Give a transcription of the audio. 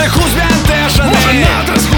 страху звян тежане Може надръск